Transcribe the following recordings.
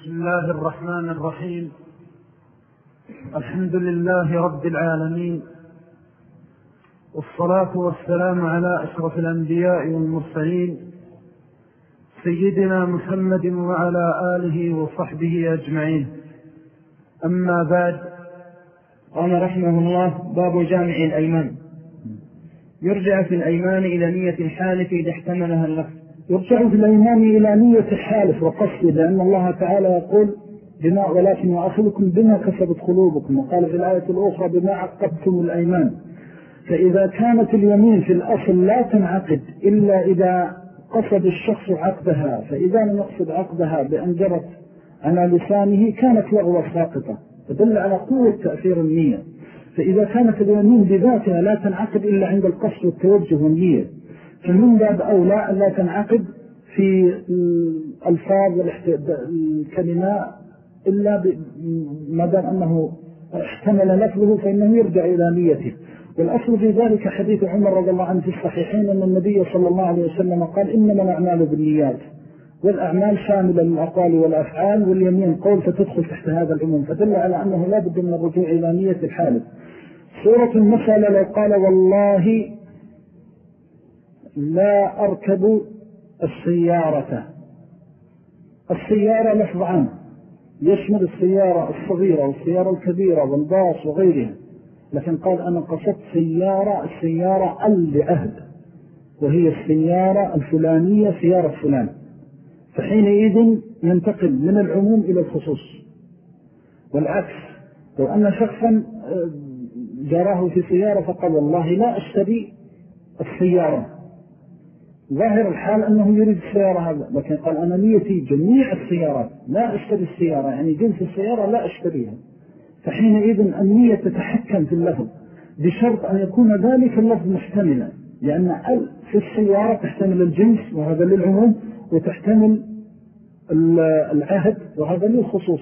بسم الله الرحمن الرحيم. الحمد لله رب العالمين. والصلاة والسلام على أشرف الأنبياء والمرسلين سيدنا محمد وعلى آله وصحبه أجمعين. أما بعد قال رحمه الله باب جامع الأيمان. يرجع في الأيمان إلى نية الحالف إذا احتملها اللفظ. يرجع في الأيمان إلى نية الحالف وقصده لأن الله تعالى يقول بما ولكن يأخذكم بما كسبت قلوبكم. وقال في الآية الأخرى بما عقبتم الأيمان. فإذا كانت اليمين في الأصل لا تنعقد إلا إذا قصد الشخص عقدها. فإذا لم يقصد عقدها بأن جرت على لسانه كانت لغوة ساقطة تدل على قوة تأثير النية. فإذا كانت اليمين بذاتها لا تنعقد إلا عند القصد والتوجه والنية. فمن باب أولى أن لا تنعقد في الألفاظ الكلمات إلا ما دام أنه احتمل لفظه فإنه يرجع إلى نيته. والأصل في ذلك حديث عمر رضي الله عنه في الصحيحين أن النبي صلى الله عليه وسلم قال إنما الأعمال بالنيات والأعمال شاملة للأقوال والأفعال واليمين قول فتدخل تحت هذا العموم فدل على أنه لا بد من الرجوع إلى نية الحالف سورة المسألة لو قال والله لا أركب السيارة. السيارة لفظ عام. يشمل السيارة الصغيرة والسيارة الكبيرة والباص وغيرها. لكن قال أنا قصدت سيارة السيارة اللعهد وهي السيارة الفلانية سيارة فلان. فحينئذ ينتقل من العموم إلى الخصوص. والعكس لو أن شخصا آه، جراه في سيارة فقال والله لا أشتري السيارة. ظاهر الحال أنه يريد السيارة هذا لكن قال أنا نيتي جميع السيارات لا أشتري السيارة يعني جنس السيارة لا أشتريها. فحينئذ النية تتحكم في اللفظ بشرط أن يكون ذلك اللفظ محتملا لأن ال في السيارة تحتمل الجنس وهذا للعموم وتحتمل العهد وهذا للخصوص.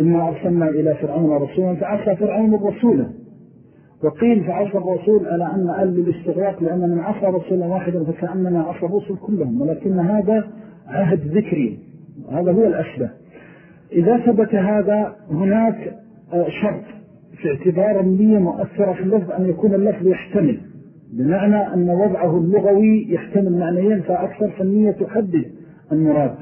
إنا أرسلنا إلى فرعون رسولا فعصى فرعون الرسول. وقيل فعصى الرسول على أن أل للاستغراق لأن من عصى رسولا واحدا فكأننا عصى الرسل كلهم ولكن هذا عهد ذكري هذا هو الأشبه. إذا ثبت هذا هناك آه، شرط في اعتبار النية مؤثرة في اللفظ أن يكون اللفظ يحتمل. بمعنى أن وضعه اللغوي يحتمل معنيين فأكثر فالنية تحدد المراد.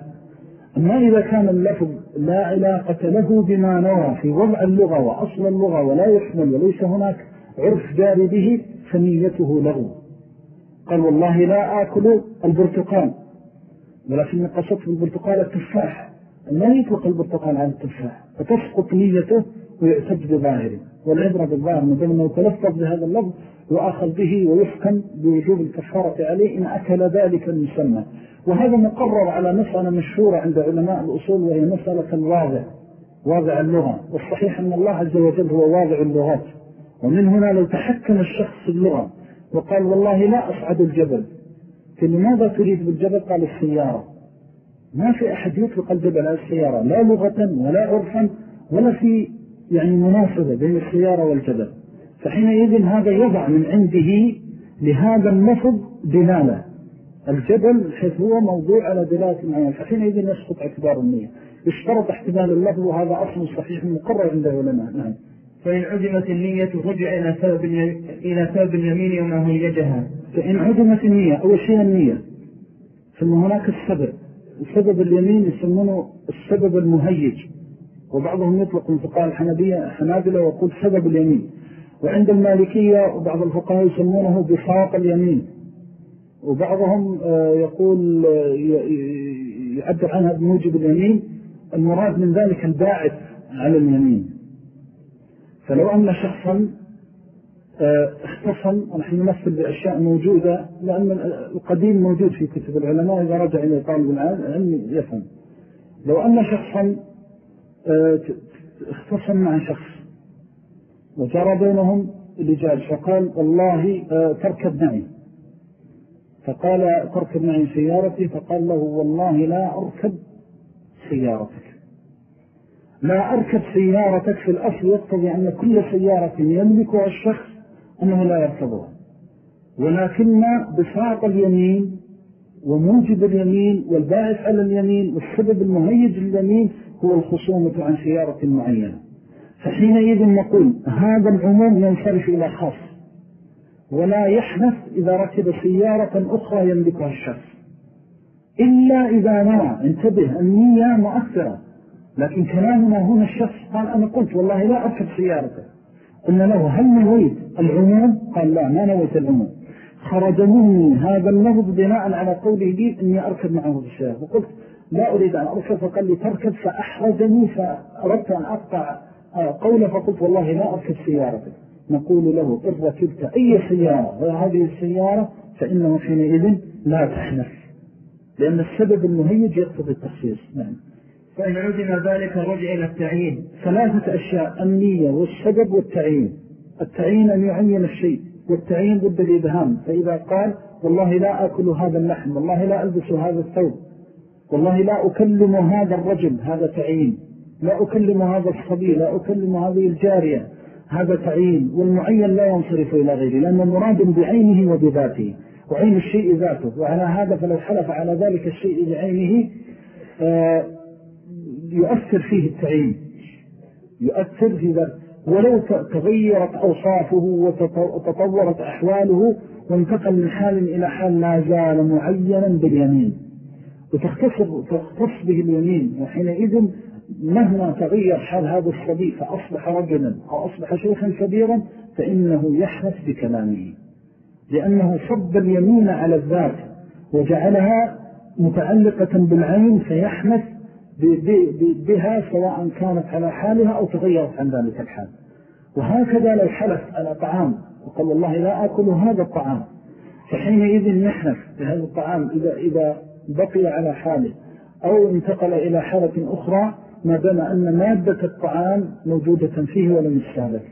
أما إذا كان اللفظ لا علاقة له بما نوى في وضع اللغة وأصل اللغة ولا يحمل وليس هناك عرف جاري به فنيته له. قال والله لا آكل البرتقال ولكن قصدت بالبرتقال التفاح. لا يطلق البرتقال على التفاح؟ فتسقط نيته ويعتد بظاهره والعبرة بالظاهر من أنه يتلفظ بهذا اللفظ وأخذ به ويحكم بوجوب الكفارة عليه إن أكل ذلك المسمى. وهذا مقرر على مسألة مشهورة عند علماء الأصول وهي مسألة الواضع واضع اللغة. والصحيح أن الله عز وجل هو واضع اللغات. ومن هنا لو تحكم الشخص في اللغة وقال والله لا أصعد الجبل فلماذا تريد بالجبل؟ قال السيارة. ما في أحد يطلق الجبل على السيارة لا لغة ولا عرفا ولا في يعني مناسبة بين السيارة والجبل. فحينئذ هذا يضع من عنده لهذا اللفظ دلالة. الجبل حيث هو موضوع على دلالة معينة فحينئذ يسقط اعتبار النية. يشترط احتمال اللفظ وهذا أصل صحيح مقرر عند علماء نعم. فإن عدمت النية رجع إلى سبب إلى سبب اليمين وما هيجها فإن عدمت النية أول شيء النية. ثم هناك السبب. السبب اليمين يسمونه السبب المهيج. وبعضهم يطلق من فقاء الحنبية حنابلة ويقول سبب اليمين. وعند المالكية وبعض الفقهاء يسمونه بساط اليمين. وبعضهم آه، يقول آه، يعبر عنها بموجب اليمين. المراد من ذلك الباعث على اليمين. فلو أن شخصا آه، اختصم ونحن نمثل بأشياء موجودة لأن القديم موجود في كتب العلماء إذا رجع إلى طالب العلم يفهم. لو أن شخصا اختصم مع شخص وجرى بينهم لجاج فقال والله تركب معي فقال تركب معي سيارتي فقال له والله لا أركب سيارتك. لا أركب سيارتك في الأصل يقتضي أن كل سيارة يملكها الشخص أنه لا يركبها. ولكن بساط اليمين وموجب اليمين والباعث على اليمين والسبب المهيج لليمين هو الخصومة عن سيارة معينة. فحينئذ نقول هذا العموم ينصرف إلى خاص. ولا يحدث إذا ركب سيارة أخرى يملكها الشخص. إلا إذا نوى انتبه النية مؤثرة. لكن كلامنا هنا الشخص قال أنا قلت والله لا أركب سيارته. قلنا له هل نويت العموم؟ قال لا ما نويت العموم. خرج مني هذا اللفظ بناء على قوله لي أني أركب معه في السيارة وقلت لا أريد أن أركب فقال لي تركب فأحرجني فأردت أن أقطع قوله فقلت والله لا أركب سيارته نقول له إن ركبت أي سيارة غير هذه السيارة فإنه حينئذ لا تحنف لأن السبب المهيج يقتضي التخصيص. نعم. فإن عدم ذلك رجع إلى التعيين. ثلاثة أشياء النية والسبب والتعيين. التعيين أن يعين الشيء والتعيين ضد الإبهام. فإذا قال والله لا أكل هذا اللحم والله لا ألبس هذا الثوب والله لا أكلم هذا الرجل هذا تعيين. لا أكلم هذا الصبي لا أكلم هذه الجارية هذا تعيين. والمعين لا ينصرف إلى غيره لأنه مراد بعينه وبذاته. وعين الشيء ذاته. وعلى هذا فلو حلف على ذلك الشيء بعينه آه، يؤثر فيه التعيين. يؤثر في ذلك. ولو تغيرت أوصافه وتطورت أحواله وانتقل من حال إلى حال لا زال معينا باليمين. وتختص به اليمين وحينئذ مهما تغير حال هذا الصبي فأصبح رجلا أو أصبح شيخا كبيرا فإنه يحرف بكلامه. لأنه صب اليمين على الذات وجعلها متعلقة بالعين فيحنث بها سواء كانت على حالها أو تغيرت عن ذلك الحال. وهكذا لو حلف على طعام وقال والله لا أكل هذا الطعام. فحينئذ نحنف بهذا الطعام إذا, إذا بقي على حاله أو انتقل إلى حالة أخرى ما دام أن مادة الطعام موجودة فيه ولم يستهلك.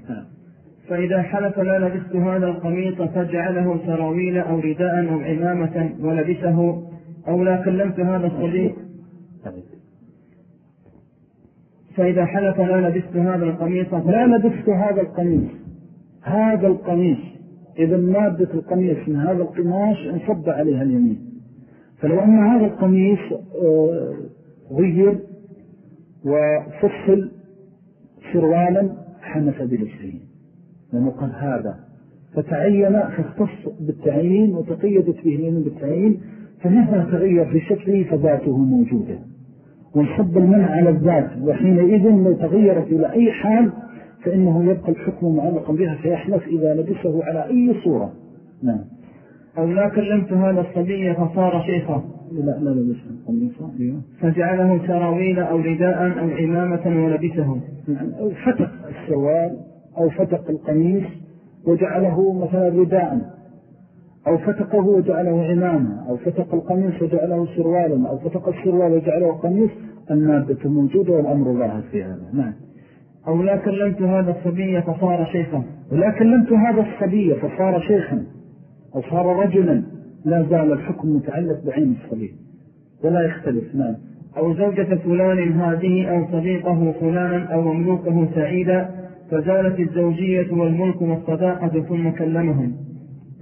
فإذا حلف لا لبست هذا القميص فجعله سراويل أو رداء أو عمامة ولبسه أو لا كلمت هذا الصديق. فإذا حلف لا لبست هذا القميص لا لبست هذا القميص. هذا القميص إذا مادة القميص من هذا القماش انصب عليها اليمين. فلو أن هذا القميص آه، غير وفصل سروالا حنف بلسه لأنه قال هذا. فتعين فاختص بالتعيين وتقيدت به اليمين بالتعيين فمهما تغير في شكله فذاته موجودة. وانصب المنع على الذات وحينئذ لو تغيرت إلى أي حال فإنه يبقى الحكم معلقا بها فيحلف إذا لبسه على أي صورة. نعم. أو لا كلمت هذا الصبي فصار شيخا. لا لا لبسه. قميصا أيوه. فجعله سراويل أو رداء أو عمامة ولبسه. نعم. فتق السوال أو فتق القميص وجعله مثلا رداء. أو فتقه وجعله عمامة أو فتق القميص وجعله سروالا أو فتق السروال وجعله قميص المادة موجودة والأمر ظاهر في هذا. نعم. أو لا كلمت هذا الصبي فصار شيخا. ولا كلمت هذا الصبي فصار شيخا أو صار رجلا لا زال الحكم متعلق بعين الصبي. ولا يختلف نعم. أو زوجة فلان هذه أو صديقه فلانا أو مملوكه سعيدا فزالت الزوجية والملك والصداقة ثم كلمهم.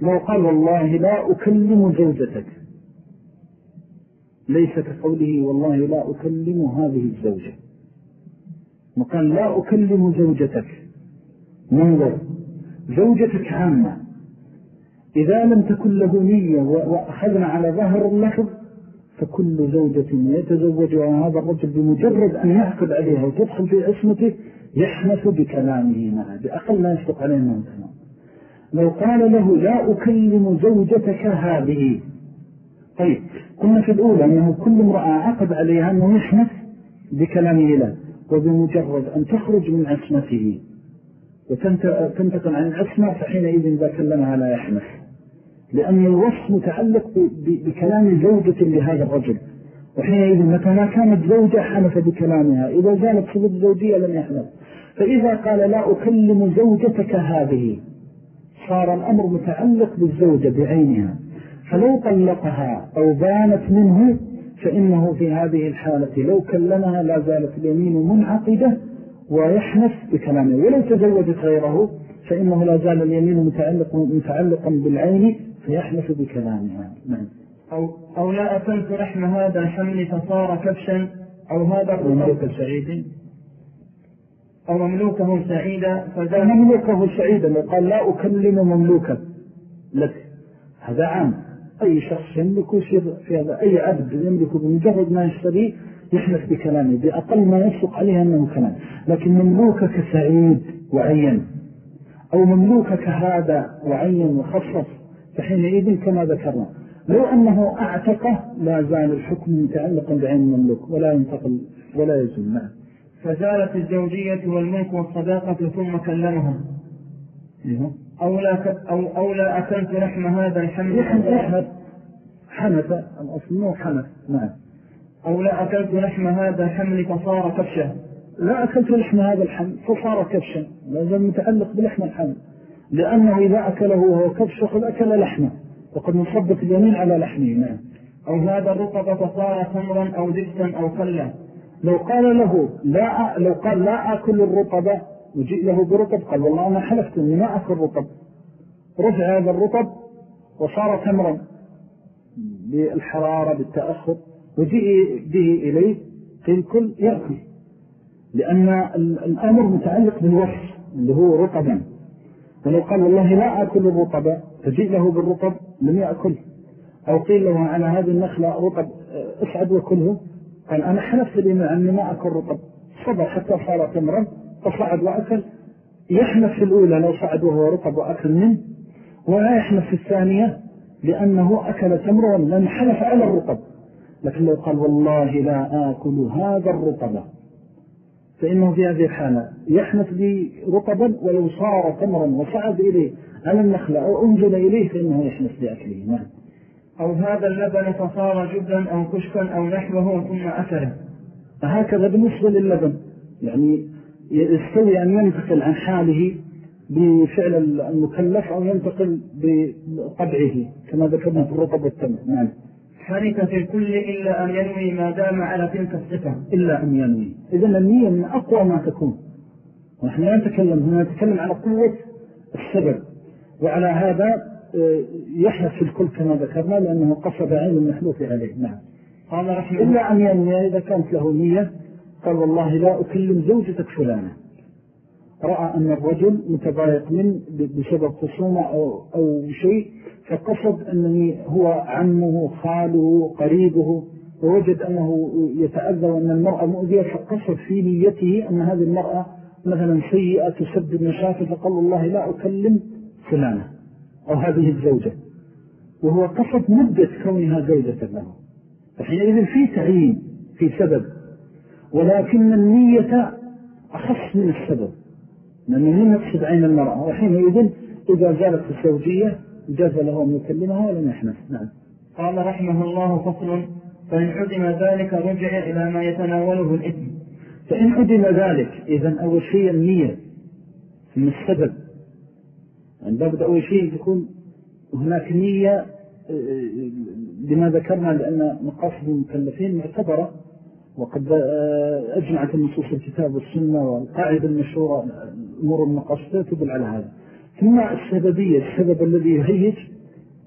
لو قال والله لا أكلم زوجتك. ليس كقوله والله لا أكلم هذه الزوجة. وقال لا أكلم زوجتك. منظر زوجتك عامة. إذا لم تكن له نية وأخذنا على ظهر اللفظ فكل زوجة يتزوجها هذا الرجل بمجرد أن يعقد عليها وتدخل في عصمته يحنث بكلامه معه بأقل ما يصدق عليه من كلام لو قال له لا أكلم زوجتك هذه. طيب قلنا في الأولى أنه كل امرأة عقد عليها أنه يحنث بكلامه له وبمجرد أن تخرج من عصمته. وتنتقل عن العصمة فحينئذ إذا كلمها لا يحنث. لأن الوصف متعلق بكلام زوجة لهذا الرجل. وحينئذ متى ما كانت زوجة حنف بكلامها إذا زالت صفة زوجية لم يحنف فإذا قال لا أكلم زوجتك هذه صار الأمر متعلق بالزوجة بعينها فلو طلقها أو بانت منه فإنه في هذه الحالة لو كلمها لا زالت اليمين منعقدة ويحنف بكلامه ولو تزوجت غيره فإنه لا زال اليمين متعلق متعلقا بالعين فيحنف بكلامها. نعم. أو, أو لا أكلت لحم هذا الحمل فصار كبشا أو هذا مملوك سعيد. أو مملوكه سعيدا فذا مملوكه سعيدا وقال لا أكلم مملوكا لك. هذا عام. أي شخص يملك يصير في هذا أي عبد يملك بمجرد ما يشتري يحنث بكلامه بأقل ما يصدق عليه أنه كلام. لكن مملوكك سعيد وعين. أو مملوكك هذا وعين وخصص فحينئذ كما ذكرنا. لو أنه أعتقه لا زال الحكم متعلقا بعين المملوك ولا ينتقل ولا يزل معه. فزالت الزوجية والملك والصداقة ثم كلمهم. إيه. أو لا, أو, أو لا أكلت لحم هذا الحمل حنث الأصل مو حنث نعم. أو لا أكلت لحم هذا الحمل فصار كبشا لا أكلت لحم هذا الحمل فصار كبشا لازم متعلق بلحم الحمل. لأنه إذا أكله وهو كبش فقد أكل لحمه. وقد نصبت اليمين على لحمه. نعم. أو هذا الرطب فصار تمرا أو دبسا أو كلا. لو قال له لا لو قال لا أكل الرطب وجئ له برطب قال والله أنا حلفت أني ما أكل رطب. رفع هذا الرطب وصار تمرا بالحرارة بالتأخر وجئ به إليه قيل كل يأكل. لأن الأمر متعلق بالوصف اللي هو رطبا. ولو قال والله لا أكل الرطب فجئ له بالرطب لم يأكل. أو قيل له على هذه النخلة رطب أسعد وكله. قال أنا حلفت لي أني ما أكل رطب. صبر حتى صار تمرا فصعد وأكل. يحنف في الأولى لو صعد وهو رطب وأكل منه. ولا يحنف في الثانية لأنه أكل تمرا لأن حلف على الرطب. لكن لو قال والله لا آكل هذا الرطب فإنه في هذه الحالة يحنف لي رطبا ولو صار تمرا وصعد إليه. على النخلة أو أنزل إليه فإنه يحنف لأكله نعم. أو هذا اللبن فصار جبا أو كشكا أو نحوه ثم أكله فهكذا بالنسبة للبن. يعني يستوي أن ينتقل عن حاله بفعل المكلف أو ينتقل بطبعه كما ذكرنا في الرطب والتمر. نعم. حرك في الكل إلا أن ينوي ما دام على تلك الصفة. إلا أن ينوي. إذن النية من أقوى ما تكون. ونحن لا نتكلم هنا نتكلم على قوة السبب. وعلى هذا آه، يحدث في الكل كما ذكرنا لأنه قصد عين المحلوف عليه. نعم. قال رحمه إلا أن ينوي إذا كانت له نية قال والله لا أكلم زوجتك فلانة. رأى أن الرجل متضايق من بسبب خصومة أو, أو شيء فقصد أنني هو عمه خاله قريبه ووجد أنه يتأذى وأن المرأة مؤذية فقصد في نيته أن هذه المرأة مثلا سيئة تسبب مشاكل فقال الله لا أكلم فلانة. أو هذه الزوجة. وهو قصد مدة كونها زوجة له. فحينئذ في تعيين في سبب. ولكن النية أخص من السبب. لأنه من نقصد عين المرأة. وحينئذ إذا زالت الزوجية جاز له أن يكلمها ولم يحنث. نعم. قال رحمه الله فصل فإن عدم ذلك رجع إلى ما يتناوله الإثم. فإن عدم ذلك إذن أول شيء النية من السبب. يعني لابد أول شيء تكون هناك نية لما ذكرنا لأن مقاصد المكلفين معتبرة وقد أجمعت النصوص الكتاب والسنة والقاعدة المشهورة أمور المقاصدة تدل على هذا. ثم السببية السبب الذي يهيج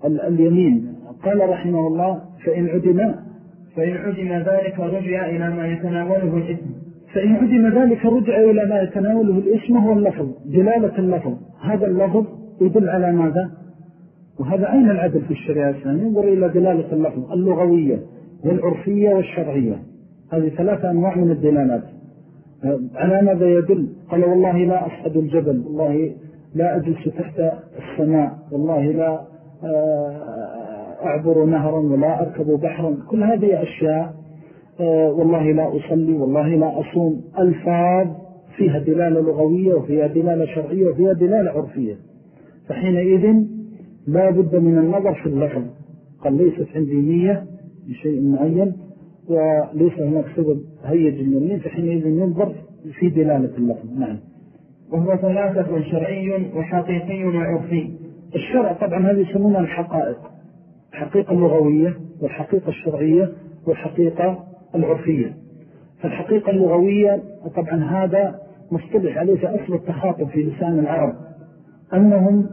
اليمين. قال رحمه الله فإن عدم فإن عدم ذلك رجع إلى ما يتناوله الإثم. فإن عدم ذلك رجع إلى ما يتناوله الإثم هو اللفظ دلالة اللفظ. هذا اللفظ يدل على ماذا؟ وهذا أين العدل في الشريعة الإسلامية؟ ينظر إلى دلالة اللفظ اللغوية والعرفية والشرعية. هذه ثلاثة أنواع من الدلالات. على ماذا يدل؟ قال والله لا أصعد الجبل والله لا أجلس تحت السماء والله لا آه، أعبر نهرا ولا أركب بحرا. كل هذه أشياء آه، والله لا أصلي والله لا أصوم. ألفاظ فيها دلالة لغوية وفيها دلالة شرعية وفيها دلالة عرفية. فحينئذ لا بد من النظر في اللفظ قال ليست عندي نية بشيء معين وليس هناك سبب هيج المنين فحينئذ ينظر في دلالة اللفظ نعم. وهو ثلاثة شرعي وحقيقي وعرفي. الشرع طبعا هذه يسمونها الحقائق. الحقيقة اللغوية والحقيقة الشرعية والحقيقة العرفية. فالحقيقة اللغوية طبعا هذا مصطلح عليه في أصل التخاطب في لسان العرب. أنهم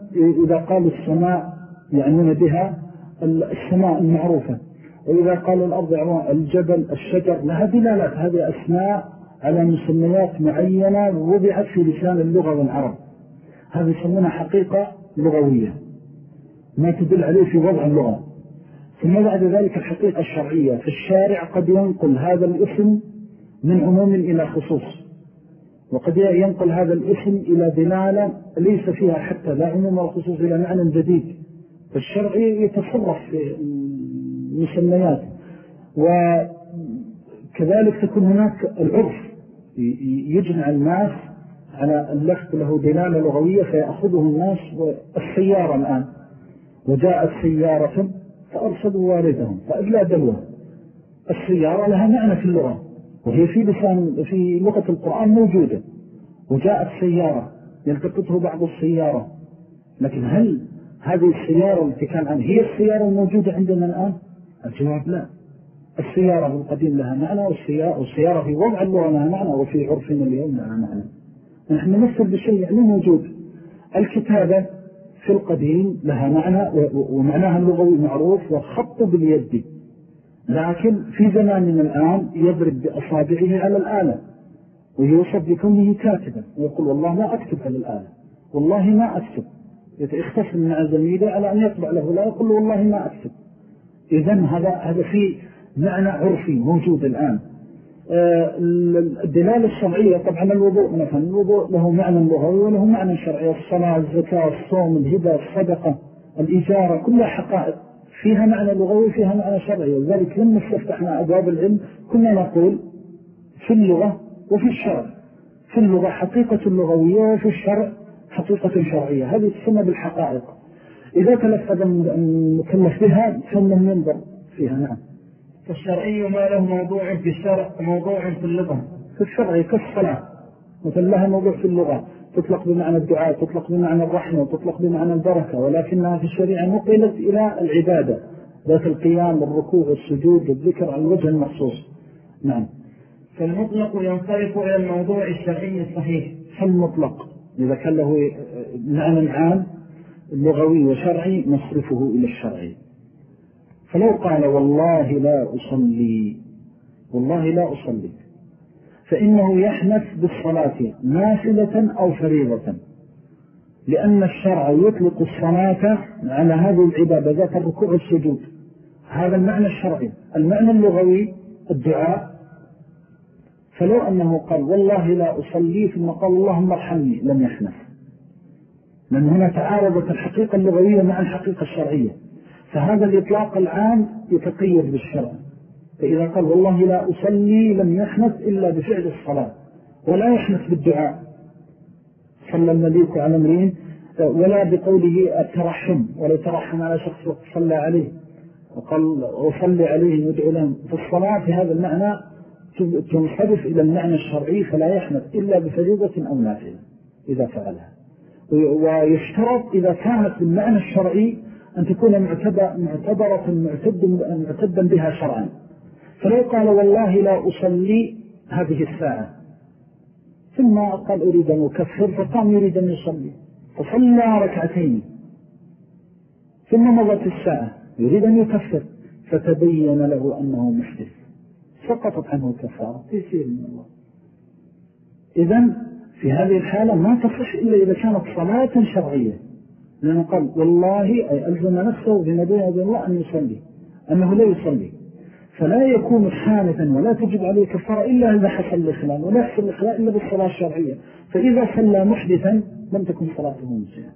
إذا قالوا السماء يعنون بها السماء المعروفة. وإذا قال الأرض الجبل الشجر لها دلالات هذه أسماء على مسميات معينة وضعت في لسان اللغة والعرب. هذا يسمونها حقيقة لغوية. ما تدل عليه في وضع اللغة. ثم بعد ذلك الحقيقة الشرعية. في الشارع قد ينقل هذا الاسم من عموم إلى خصوص. وقد ينقل هذا الاسم إلى دلالة ليس فيها حتى لا عموم والخصوص إلى معنى جديد. فالشرع يتصرف في المسميات وكذلك تكون هناك العرف يجمع الناس على اللفظ له دلالة لغوية فيأخذه الناس السيارة الآن. وجاءت سيارة فأرسلوا والدهم فأجلى دلوه. السيارة لها معنى في اللغة. وهي في لسان في لغة القرآن موجودة. وجاءت سيارة يلتقطه بعض السيارة. لكن هل هذه السيارة التي كان عنها هي السيارة الموجودة عندنا الآن؟ الجواب لا. السيارة بالقديم لها معنى والسيارة, في وضع اللغة لها معنى وفي عرفنا اليوم لها معنى. نحن نمثل بشيء يعني موجود. الكتابة في القديم لها معنى ومعناها اللغوي معروف والخط باليد. لكن في زماننا الآن يضرب بأصابعه على الآلة ويوصف بكونه كاتبا ويقول والله ما أكتب على الآلة والله ما أكتب. يتختصم مع زميله على أن يطبع له لا يقول والله ما أكتب. إذن هذا, هذا في معنى عرفي موجود الآن. آه، الدلالة الشرعية طبعا الوضوء مثلا الوضوء له معنى لغوي وله معنى شرعي الصلاة الزكاة الصوم الهدى الصدقة الإجارة كلها حقائق. فيها معنى لغوي فيها معنى شرعي. وذلك لما استفتحنا أبواب العلم كنا نقول في اللغة وفي الشرع. في اللغة حقيقة لغوية وفي الشرع حقيقة شرعية. هذه تسمى بالحقائق. إذا تلفظ المكلف بها فمن ينظر فيها. نعم. فالشرعي ما له موضوع في الشرع موضوع في اللغة. في الشرع كالصلاة. مثل لها موضوع في اللغة. تطلق بمعنى الدعاء تطلق بمعنى الرحمة وتطلق بمعنى البركة ولكنها في الشريعة نقلت إلى العبادة ذات القيام والركوع والسجود والذكر على الوجه المخصوص. نعم. فالمطلق ينصرف إلى الموضوع الشرعي الصحيح. فالمطلق إذا كان له معنى عام لغوي وشرعي نصرفه إلى الشرعي. فلو قال والله لا أصلي والله لا أصلي. فإنه يحنث بالصلاة نافلة أو فريضة. لأن الشرع يطلق الصلاة على هذه العبادة ذات الركوع والسجود. هذا المعنى الشرعي. المعنى اللغوي الدعاء. فلو أنه قال والله لا أصلي ثم قال اللهم ارحمني لم يحنث. لأن هنا تعارضت الحقيقة اللغوية مع الحقيقة الشرعية. فهذا الإطلاق العام يتقيد بالشرع. فإذا قال والله لا أصلي لم يحنث إلا بفعل الصلاة ولا يحنث بالدعاء. صلى المليك على امرين ولا بقوله الترحم ولا يترحم على شخص صلى عليه. وقال أصلي عليه وأدعو لهم في الصلاة في هذا المعنى تنصرف إلى المعنى الشرعي فلا يحنث إلا بفريضة أو نافلة إذا فعلها. ويشترط إذا كانت المعنى الشرعي أن تكون معتبرة معتدا بها شرعا. فلو قال والله لا أصلي هذه الساعة. ثم قال أريد أن أكفر فقام يريد أن يصلي. فصلى ركعتين. ثم مضت الساعة. يريد أن يكفر. فتبين له أنه محدث سقطت عنه الكفارة. تيسير من الله. إذن في هذه الحالة ما تصح إلا إذا كانت صلاة شرعية. لأنه قال والله أي ألزم نفسه بنبيه الله أن يصلي. أنه لا يصلي. فلا يكون حانثا ولا تجب عليه كفارة إلا إذا حصل الإخلال ولا يحصل الإخلال إلا بالصلاة الشرعية. فإذا صلى محدثا لم تكن صلاته مجزئة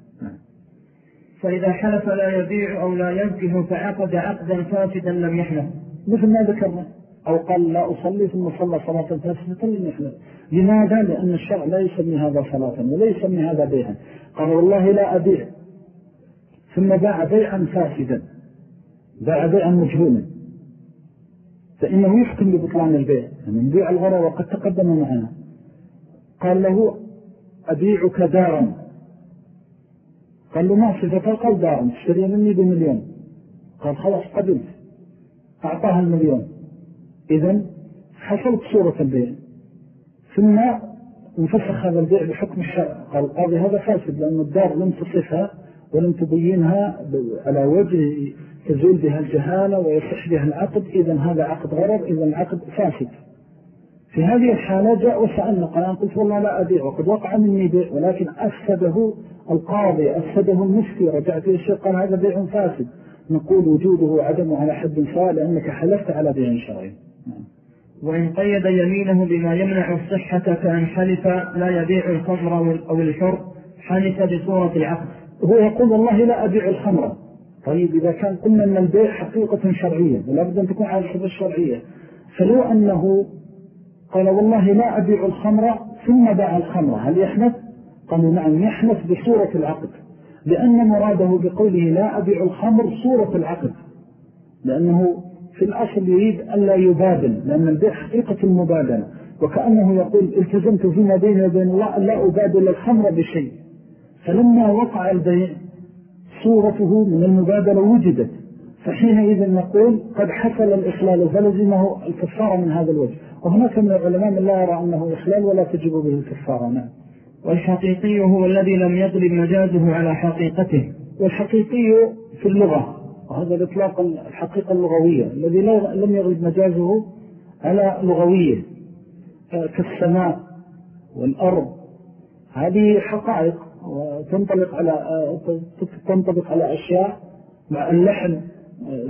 فإذا حلف لا يبيع أو لا ينكه فعقد عقدا فاسدا لم يحلف. مثل ما ذكرنا أو قال لا أصلي ثم صلى صلاة فاسدة لم يحلف. لماذا؟ لأن الشرع لا يسمي هذا صلاة ولا يسمي هذا بيعا. قال والله لا أبيع. ثم باع بيعا فاسدا. باع بيعا مجهولا. فإنه يحكم ببطلان البيع. يعني نبيع الغرى وقد تقدم معنا. قال له أبيعك دارا. قال له ما صفتها قال دارا. تشتري مني بمليون. قال خلاص قبلت. أعطاها المليون. إذن حصلت صورة البيع. ثم انفسخ هذا البيع بحكم الشرع. قال القاضي هذا فاسد لأن الدار لم تصفها ولم تبينها على وجه تزول بها الجهالة ويصح بها العقد إذا هذا عقد غرر إذا العقد فاسد. في هذه الحالة جاء وسألنا قال قلت والله لا أبيع وقد وقع مني بيع ولكن أفسده القاضي أفسده المفتي رجعت إلى الشيء قال هذا بيع فاسد. نقول وجوده وعدمه على حد سواء لأنك حلفت على بيع شرعي. وإن قيد يمينه بما يمنع الصحة كأن حلف لا يبيع الخمر أو الحر حلف بصورة العقد. هو يقول والله لا أبيع الخمر. طيب إذا كان قلنا أن البيع حقيقة شرعية ولابد أن تكون على الحب الشرعية. فلو أنه قال والله لا أبيع الخمر ثم باع الخمر هل يحنث؟ قالوا نعم يحنث بصورة العقد لأن مراده بقوله لا أبيع الخمر صورة العقد لأنه في الأصل يريد أن لا يبادل لأن البيع حقيقة المبادلة وكأنه يقول التزمت فيما بيني وبين الله لا أبادل الخمر بشيء. فلما وقع البيع صورته من المبادلة وجدت. فحينئذ نقول قد حصل الإخلال فلزمه الكفارة من هذا الوجه. وهناك من العلماء من لا يرى أنه إخلال ولا تجب به الكفارة نعم والحقيقي هو الذي لم يضرب مجازه على حقيقته. والحقيقي في اللغة. وهذا الإطلاق الحقيقة اللغوية. الذي لم يغلب مجازه على لغوية. كالسماء والأرض. هذه حقائق. وتنطلق على تنطبق على أشياء مع اللحن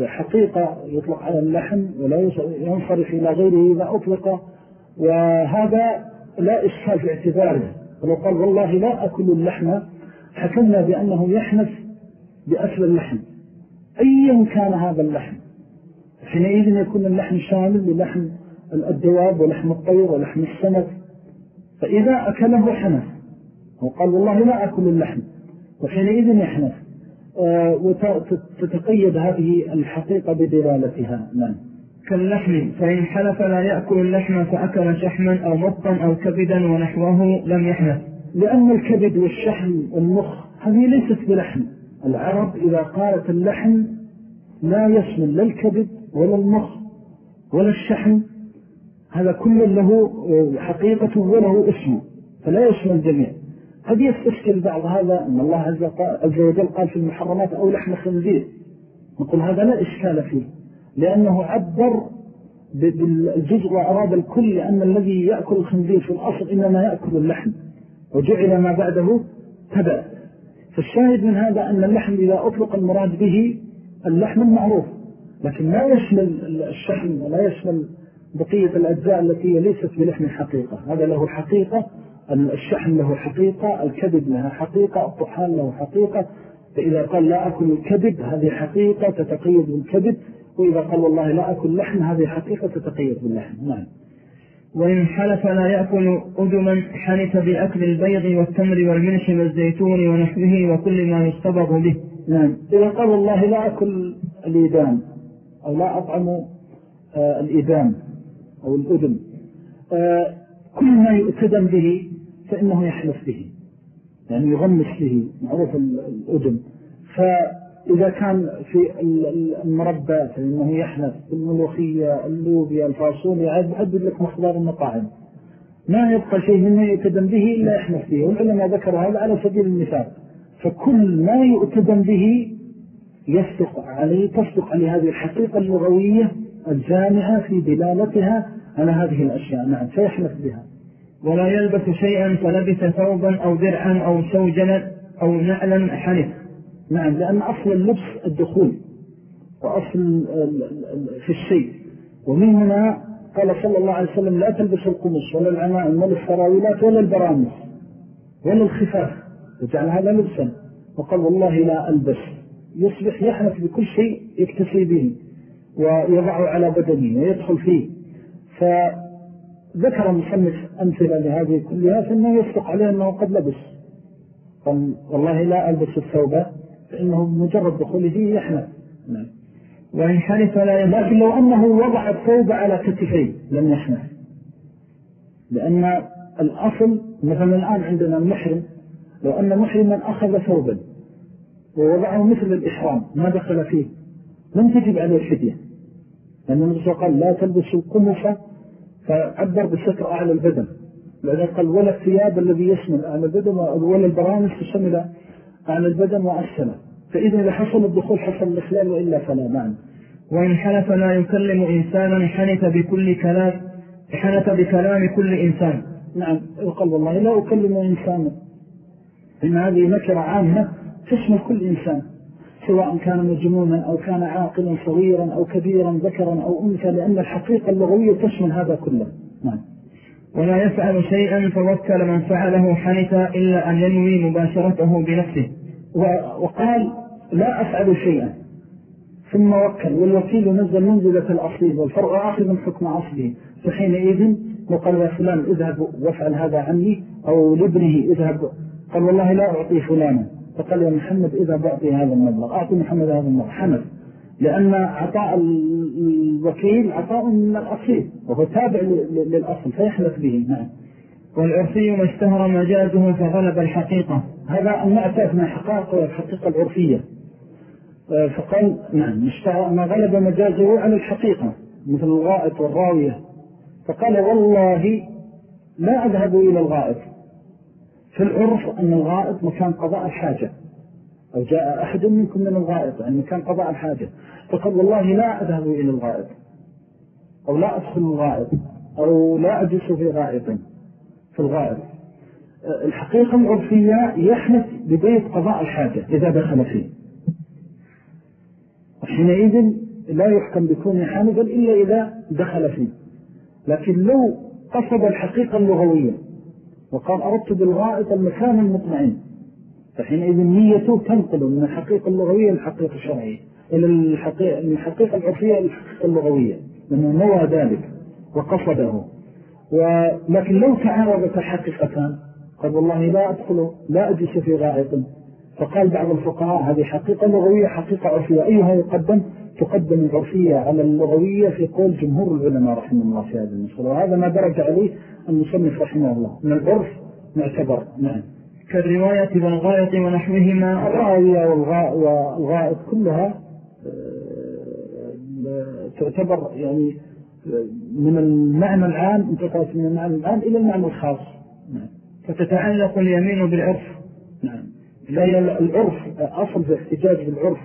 حقيقة يطلق على اللحن ولا ينصرف إلى غيره إذا أطلق وهذا لا إشكال في اعتباره. ولو قال والله لا أكل اللحم حكمنا بأنه يحنف بأسل اللحم. أيا كان هذا اللحم. حينئذ يكون اللحم شامل للحم الدواب ولحم الطير ولحم السمك. فإذا أكله حنف وقال والله لا أكل اللحم. وحينئذ يحنف آه، وتتقيد هذه الحقيقة بدلالتها نعم. كاللحم فإن حلف لا يأكل اللحم فأكل شحما أو مطا أو كبدا ونحوه لم يحنف لأن الكبد والشحم والمخ هذه ليست بلحم. العرب إذا قالت اللحم لا يشمل لا الكبد ولا المخ ولا الشحم هذا كل له حقيقة وله اسم فلا يشمل الجميع قد يستشكل بعض هذا أن الله عز وجل قال في المحرمات أو لحم خنزير. نقول هذا لا إشكال فيه لأنه عبر بالجزء وأراد الكل لأن الذي يأكل الخنزير في الأصل إنما يأكل اللحم وجعل ما بعده تبع. فالشاهد من هذا أن اللحم إذا أطلق المراد به اللحم المعروف. لكن لا يشمل الشحم ولا يشمل بقية الأجزاء التي ليست بلحم حقيقة. هذا له حقيقة الشحم له حقيقة الكبد لها حقيقة الطحال له حقيقة. فإذا قال لا أكل الكبد هذه حقيقة تتقيد بالكبد وإذا قال والله لا أكل لحم هذه حقيقة تتقيد باللحم. نعم. وإن حلف لا يأكل أدما حلف بأكل البيض والتمر والملح والزيتون ونحوه وكل ما يصطبغ به. نعم. إذا قال والله لا أكل الإيدام أو لا أطعم آه الإيدام أو الأدم آه كل ما يؤتدم به فإنه يحلف به يعني يغمس به معروف الأدم فإذا كان في المربى فإنه يحلف الملوخية اللوبيا الفاصوليا عدد لك مخبار المطاعم. ما يبقى شيء مما يؤتدم به إلا يحلف به. والعلماء ذكروا هذا على سبيل المثال. فكل ما يؤتدم به يصدق عليه تصدق عليه هذه الحقيقة اللغوية الجامعة في دلالتها على هذه الأشياء. نعم فيحلف بها. ولا يلبس شيئا فلبس ثوبا أو درعا أو سوجنا أو نعلا حلف. نعم لأن أصل اللبس الدخول وأصل في الشيء. ومن هنا قال صلى الله عليه وسلم لا تلبس القمص ولا العمائم ولا السراويلات ولا البرامس ولا الخفاف. وجعل هذا لبسا. وقال والله لا ألبس. يصبح يحنف بكل شيء يكتفي به ويضعه على بدنه ويدخل فيه. فذكر مصنف أمثلة لهذه كلها فإنه يصدق عليه أنه قد لبس. والله لا ألبس الثوبة فإنه مجرد دخوله فيه يحنف نعم. وإن حلف لا لكن لو أنه وضع الثوب على كتفيه لم يحنف لأن الأصل مثلا الآن عندنا المحرم لو أن محرما أخذ ثوبا ووضعه مثل الإحرام ما دخل فيه لم تجب عليه الفدية. لأن النبي قال لا تلبسوا القمصة فعبر بستر أعلى البدن. لأنه قال ولا الثياب الذي يشمل أعلى البدن ولا البرامس تشمل أعلى البدن وأسفله فإذا إذا حصل الدخول حصل الإخلال وإلا فلا معنى وإن حلف لا يكلم إنسانا حنث بكل كلام حنث بكلام كل إنسان. نعم. يقال والله لا أكلم إنسانا. إن هذه نكرة عامة تشمل كل إنسان. سواء كان مجنونا أو كان عاقلا صغيرا أو كبيرا ذكرا أو أنثى لأن الحقيقة اللغوية تشمل هذا كله. نعم. ولا يفعل شيئا فوكل من فعله حنث إلا أن ينوي مباشرته بنفسه. وقال لا أفعل شيئا. ثم وكل والوكيل نزل منزلة الأصيل والفرع آخذ من حكم أصله. فحينئذ وقال يا فلان اذهب وافعل هذا عني أو لابنه اذهب قال والله لا أعطي فلانا. فقال يا محمد إذا بعطي هذا المبلغ أعطي محمد هذا المبلغ. حمد. لأن عطاء الوكيل عطاء من الأصيل وهو تابع للأصل فيحلف به. نعم. والعرفي ما اشتهر مجازه فغلب الحقيقة. هذا المعتاف من حقائق الحقيقة العرفية. آه، فقال نعم ما غلب مجازه على الحقيقة مثل الغائط والراوية. فقال والله لا أذهب إلى الغائط. في العرف أن الغائط مكان قضاء الحاجة أو جاء أحد منكم من الغائط يعني مكان قضاء الحاجة فقال والله لا أذهب إلى الغائط أو لا أدخل الغائط أو لا أجلس في غائط في الغائط. الحقيقة العرفية يحنث ببيت قضاء الحاجة إذا دخل فيه. وحينئذ لا يحكم بكون حانفا إلا إذا دخل فيه. لكن لو قصد الحقيقة اللغوية وقال أردت بالغائط المكان المطمئن. فحينئذ نيته تنقل من الحقيقة اللغوية للحقيقة الشرعية إلى الحقيقة, من الحقيقة العرفية للحقيقة اللغوية لأنه نوى ذلك وقصده. ولكن لو تعارضت الحقيقتان قال والله لا أدخل لا أجلس في غائط. فقال بعض الفقهاء هذه حقيقة لغوية حقيقة عرفية أيها يقدم؟ تقدم العرفية على اللغوية في قول جمهور العلماء رحمه الله في هذا المسألة. وهذا ما درج عليه المصنف رحمه الله. من العرف معتبر. نعم. كالرواية والغائط ونحوهما. الراوية والغائط كلها آه، تعتبر يعني من المعنى العام انتقلت من المعنى العام إلى المعنى الخاص. نعم. فتتعلق اليمين بالعرف. نعم. لأن العرف أصل في احتجاج بالعرف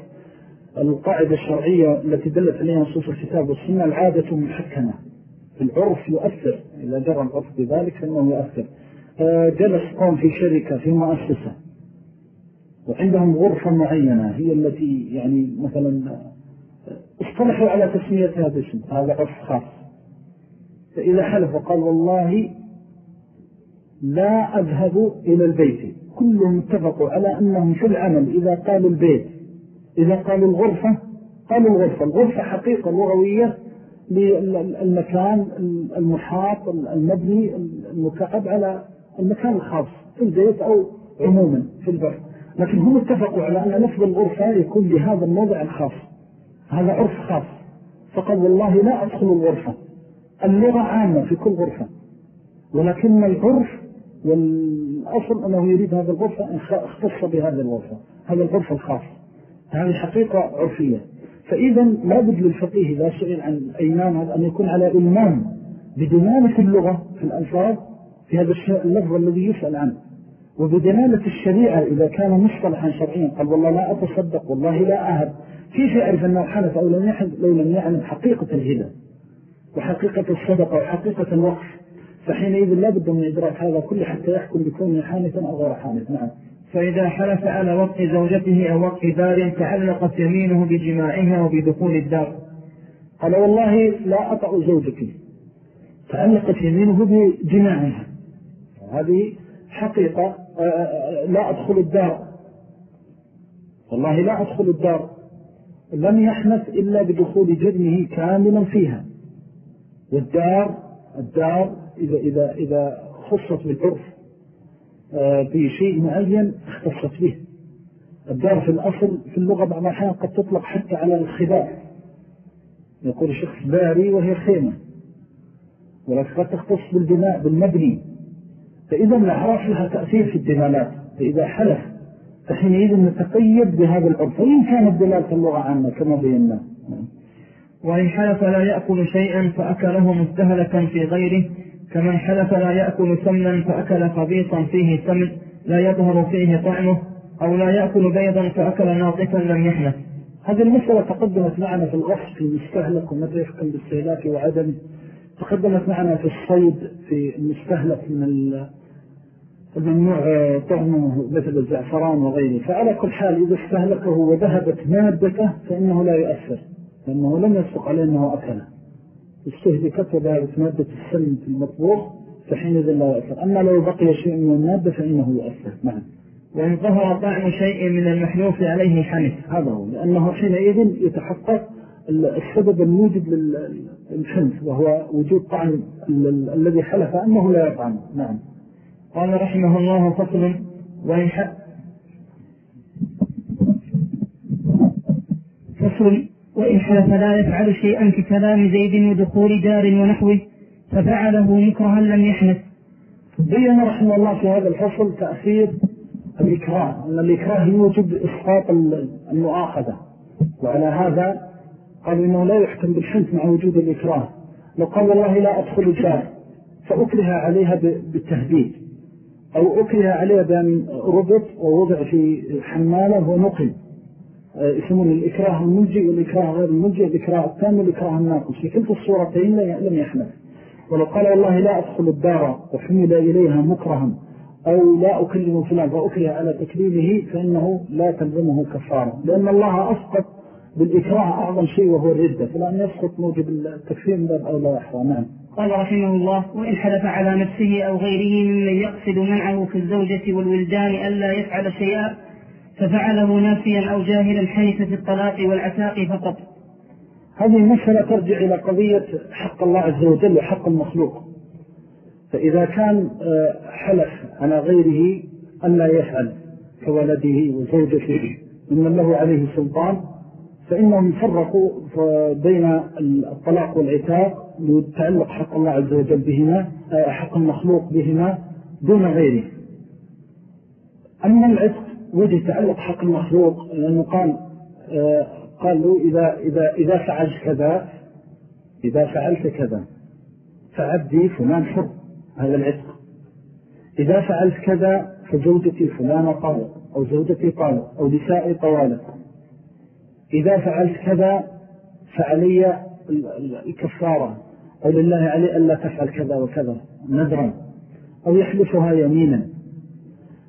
القاعدة الشرعية التي دلت عليها نصوص الكتاب والسنة العادة محكمة. العرف يؤثر إذا جرى العرف بذلك فإنه يؤثر. جلس قوم في شركة في مؤسسة. وعندهم غرفة معينة هي التي يعني مثلا اصطلحوا على تسميتها باسم هذا عرف خاص. فإذا حلف وقال والله لا أذهب إلى البيت. كلهم اتفقوا على أنهم في العمل إذا قالوا البيت. إذا قالوا الغرفة قالوا الغرفة الغرفة حقيقة لغوية للمكان المحاط المبني المكعب على المكان الخاص في البيت أو عموما في البر. لكن هم اتفقوا على أن لفظ الغرفة يكون بهذا الموضع الخاص هذا عرف خاص. فقال والله لا أدخل الغرفة. اللغة عامة في كل غرفة. ولكن العرف والأصل أنه يريد هذا الغرفة اختص بهذا الغرفة هذا الغرفة الخاص. هذه حقيقة عرفية. فإذا لا بد للفقيه إذا سئل عن الأيمان أن يكون على إلمان بدلالة اللغة في الألفاظ في هذا اللفظ الذي يسأل عنه. وبدلالة الشريعة إذا كان مصطلحا شرعيا قال والله لا أتصدق والله لا أهب. كيف يعرف أنه حدث أو لم يحدث لو لم يعلم حقيقة الهدى وحقيقة الصدقة وحقيقة الوقف؟ فحينئذ لا بد من إدراك هذا كله حتى يحكم بكونه حانثا أو غير حانث. نعم. فإذا حلف على وقت زوجته أو وقت دار تعلقت يمينه بجماعها وبدخول الدار. قال والله لا أطع زوجتي تعلقت يمينه بجماعها. هذه حقيقة آه، آه، آه، لا أدخل الدار. والله لا أدخل الدار. لم يحنث إلا بدخول جبنه كاملا فيها. والدار الدار إذا, إذا, إذا خصت بالعرف. بشيء معين اختصت به. الدار في الأصل في اللغة بعض الأحيان قد تطلق حتى على الخباء يقول شخص باري وهي خيمة. ولكن قد تختص بالبناء بالمبني. فإذا الأعراف لها تأثير في الدلالات. فإذا حلف فحينئذ نتقيد بهذا العرف. وإن كانت دلالة اللغة عامة كما بينا. وإن حلف لا يأكل شيئا فأكله مستهلكا في غيره. كمن حلف لا يأكل سمنا فأكل خبيصا فيه سمن لا يظهر فيه طعمه أو لا يأكل بيضا فأكل ناطفا لم يحنث. هذه المسألة تقدمت معنا في الغصب في المستهلك ومتى يحكم باستهلاك وعدم. تقدمت معنا في الصيد في المستهلك من الممنوع طعمه مثل الزعفران وغيره. فعلى كل حال إذا استهلكه وذهبت مادته فإنه لا يؤثر لأنه لم يسبق عليه أنه أكله. استهلكت وذهبت مادة السلم في المطبوخ فحينئذ لا يؤثر أما لو بقي شيء من المادة فإنه يؤثر. نعم. وإن ظهر طعم شيء من المحلوف عليه حنف هذا هو. لأنه حينئذ يتحقق السبب الموجب للحنف وهو وجود طعم الذي حلف أنه لا يطعم. نعم. قال رحمه الله فصل. وإن فصل. وإن حلف لا يفعل شيئا ككلام زيد ودخول جار ونحوه ففعله مكرها لم يحنث. بيّن رحمه الله في هذا الفصل تأثير الإكراه أن الإكراه يوجب إسقاط المؤاخذة. وعلى هذا قال إنه لا يحكم بالحنث مع وجود الإكراه. لو قال والله لا أدخل الجار فأكره عليها بالتهديد. أو أكره عليها بأن ربط ووضع في حمالة ونقل يسمون الإكراه الملجئ والإكراه غير الملجئ الإكراه التام والإكراه الناقص. في كلتا الصورتين لم يحمل ولو قال والله لا أدخل الدار وحمل إليها مكرها أو لا أكلم فلان فأكره على تكليمه فإنه لا تلزمه كفارة. لأن الله أسقط بالإكراه أعظم شيء وهو الردة. فلأن يسقط موجب التكفير من باب أو لا يحرى. نعم. قال رحمه الله وإن حلف على نفسه أو غيره ممن يقصد منعه في الزوجة والولدان ألا يفعل شيئا ففعله ناسيا أو جاهلا حيث في الطلاق والعتاق فقط. هذه المسألة ترجع إلى قضية حق الله عز وجل وحق المخلوق. فإذا كان آه، حلف على غيره أن لا يفعل كولده وزوجته ممن له عليه سلطان فإنهم فرقوا بين الطلاق والعتاق لتعلق حق الله عز وجل بهما آه، حق المخلوق بهما دون غيره. أما العتق وجه تعلق حق المخلوق لأنه قال آه، قال له إذا, إذا, إذا فعلت كذا إذا فعلت كذا فعبدي فلان حر هذا العتق. إذا فعلت كذا فزوجتي فلانة طالق أو زوجتي طالق أو نسائي طوالق. إذا فعلت كذا فعلي الكفارة أو لله علي ألا تفعل كذا وكذا نذرا أو يحلفها يمينا.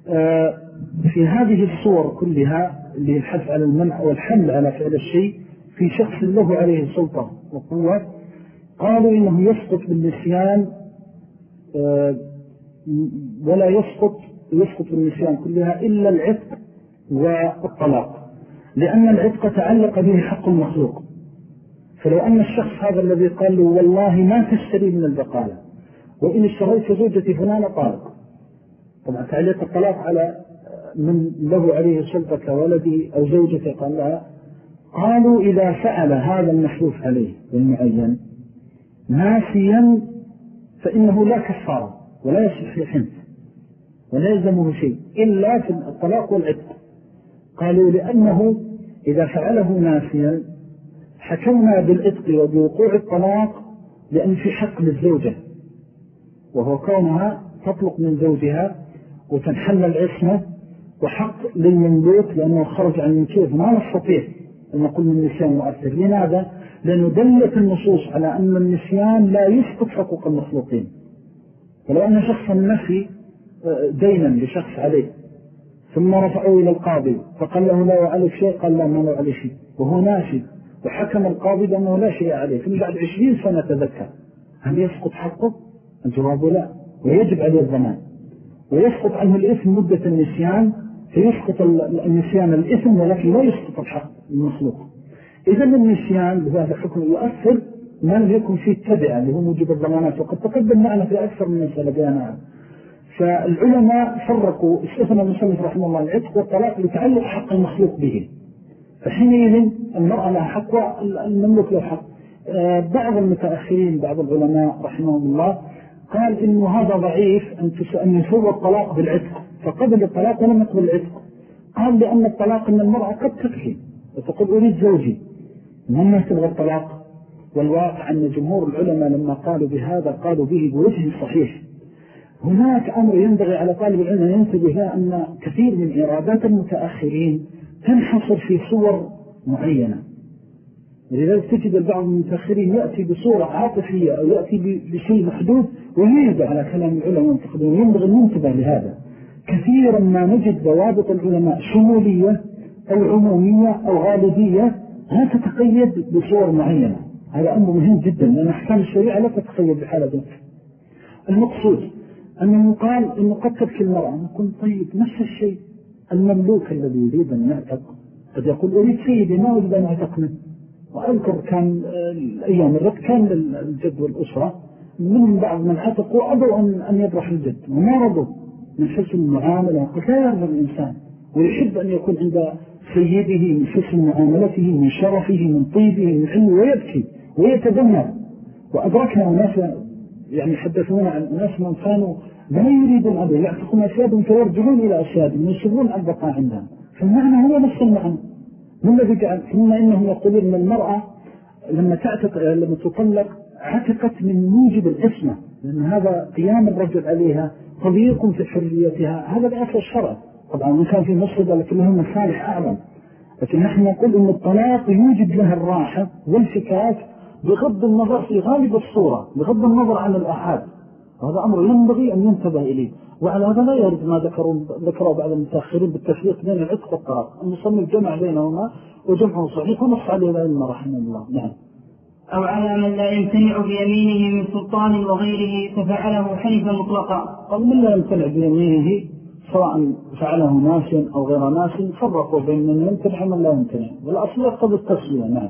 آه، في هذه الصور كلها اللي الحث على المنع والحمل على فعل الشيء في شخص له عليه السلطة وقوة قالوا إنه يسقط بالنسيان آه، ولا يسقط يسقط بالنسيان كلها إلا العتق والطلاق لأن العتق تعلق به حق المخلوق. فلو أن الشخص هذا الذي قال له والله ما تشتري من البقالة وإن اشتريت زوجتي فلانة طالق. طبعا تعليق الطلاق على من له عليه سلطة كولده أو زوجته قال لها قالوا إذا فعل هذا المحلوف عليه بالمعين ناسيا فإنه لا كفارة ولا يصلح في حنف ولا يلزمه شيء إلا في الطلاق والعتق. قالوا لأنه إذا فعله ناسيا حكمنا بالعتق وبوقوع الطلاق لأن في حق للزوجة وهو كونها تطلق من زوجها وتنحل العصمة وحق للمملوك لأنه خرج عن المكيف ما نستطيع أن نقول من النسيان مؤثر. لماذا؟ لأنه دلت النصوص على أن النسيان لا يسقط حقوق المخلوقين. فلو أن شخصا نفي آه، دينا لشخص عليه. ثم رفعوه إلى القاضي. فقال له لا عليك شيء. قال لا ما عليه شيء. وهو ناشي وحكم القاضي بأنه لا شيء عليه. ثم بعد عشرين سنة تذكر. هل يسقط حقه؟ الجواب لا. ويجب عليه الضمان. ويسقط عنه الإثم مدة النسيان. فيسقط النسيان الإثم ولكن لا يسقط الحق المخلوق. إذا النسيان بهذا الحكم يؤثر ما لم يكن فيه التبعة اللي هو موجب الضمانات. وقد تقدم معنا في أكثر من مسألة بيانها فالعلماء فرقوا استثنى المصنف رحمه الله العتق والطلاق لتعلق حق المخلوق به. فحينئذ المرأة لها حق والمملوك له حق. آه، بعض المتأخرين بعض العلماء رحمهم الله قال إنه هذا ضعيف أن يسوى الطلاق بالعتق. فقبل الطلاق ولم يقبل العتق. قال لأن الطلاق أن المرأة قد تكفي. وتقول أريد زوجي. من تبغى الطلاق؟ والواقع أن جمهور العلماء لما قالوا بهذا قالوا به بوجه صحيح. هناك أمر ينبغي على طالب العلم أن ينتبه أن كثير من إرادات المتأخرين تنحصر في صور معينة. ولذلك تجد البعض من المتأخرين يأتي بصورة عاطفية أو يأتي بشيء محدود ويهدى على كلام العلماء ينبغي أن ينتبه لهذا. كثيرا ما نجد ضوابط العلماء شمولية أو عمومية أو غالبية لا تتقيد بصور معينة. هذا أمر مهم جدا لأن أحكام الشريعة لا تتقيد بحالة المقصود أنه قال أنه قد تبكي المرأة نقول طيب نفس الشيء المملوك الذي يريد أن يعتق. قد يقول أريد سيدي ما أريد أن أعتق منه. وأذكر كان الأيام الرد كان للجد والأسرة من بعض من عتقوا أبوا أن يبرح الجد وما رضوا. من حسن المعاملة. لا يرضى الإنسان ويحب أن يكون عند سيده من حسن معاملته من شرفه من طيبه من علمه ويبكي ويتذمر. وأدركنا ناس يعني حدثونا عن ناس من كانوا لا يريدون أبدا يعتقون أسيادهم فيرجعون إلى أسيادهم ويسرون عن بقاء عندهم. فالمعنى هو نفس المعنى. من الذي جعل؟ ثم إنهم يقولون أن المرأة لما تعتق لما تطلق عتقت من موجب العصمة لأن هذا قيام الرجل عليها تضييق في حريتها. هذا بأصل الشرع. طبعا من كان في مصر لكن لهم مصالح أعظم. لكن نحن نقول أن الطلاق يوجد لها الراحة والفكاك بغض النظر في غالب الصورة بغض النظر عن الأحاد هذا أمر ينبغي أن ينتبه إليه. وعلى هذا لا يرد ما ذكروا ذكروا بعض المتأخرين بالتفريق بين العتق والطلاق. المصنف جمع بينهما وجمعه صحيح ونص عليه العلم رحمه الله. نعم. أو على من لا يمتنع بيمينه من سلطان وغيره ففعله حنفا مطلقا. أو من لا يمتنع بيمينه سواء فعله ناس أو غير ناس فرقوا بين من يمتنع ومن لا يمتنع. والأصل يقتضي التسوية نعم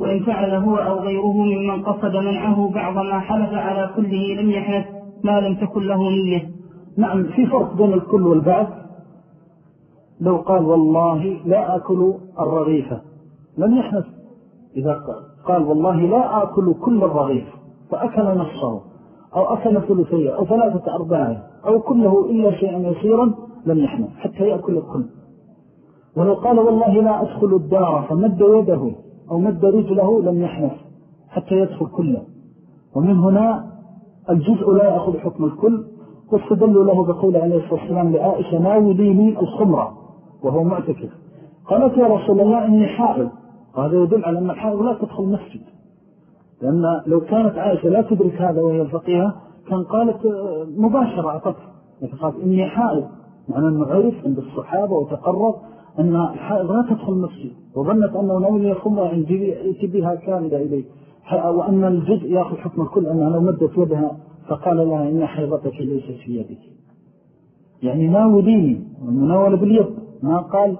وإن فعل هو أو غيره ممن قصد منعه بعض ما حلف على كله لم يحنث ما لم تكن له نية. نعم في فرق بين الكل والبعض. لو قال والله لا أكل الرغيفة لم يحنث إذا قال والله لا آكل كل الرغيف فأكل نصه أو أكل ثلثية أو ثلاثة أرباعه أو كله إلا شيئا يسيرا لم يحنث حتى يأكل الكل. ولو قال والله لا أدخل الدار فمد يده أو مد رجله لم يحنث حتى يدخل كله. ومن هنا الجزء لا يأخذ حكم الكل. واستدلوا له بقول عليه الصلاة والسلام لعائشة ناوليني الخمرة؟ وهو معتكف. قالت يا رسول الله إني حائل وهذا يدل على أن الحائل لا تدخل مسجد لأن لو كانت عائشة لا تدرك هذا وهي الفقيهة كان قالت مباشرة أعطته قالت إني حائل معنى أنه عرف عند الصحابة وتقرب أن الحائض لا تدخل المسجد. وظنت أنه نولي يخمر عن بها كاملة إليه. وأن الجزء يأخذ حكم الكل أنها لو مدت يدها فقال لها إن حيضتك ليست في يدك. يعني ناوليني المناولة باليد. ما قال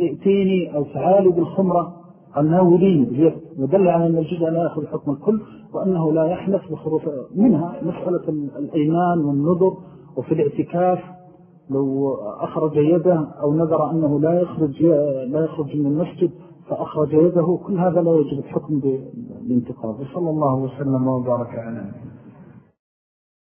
ائتيني أو تعالي بالخمرة قال ناوليني باليد ودل على أن الجزء لا يأخذ حكم الكل وأنه لا يحلف بخروف منها مسألة الأيمان والنذر وفي الاعتكاف. لو أخرج يده أو نذر أنه لا يخرج, لا يخرج من المسجد فأخرج يده. كل هذا لا يجب الحكم بالانتقاض وصلى الله وسلم وبارك على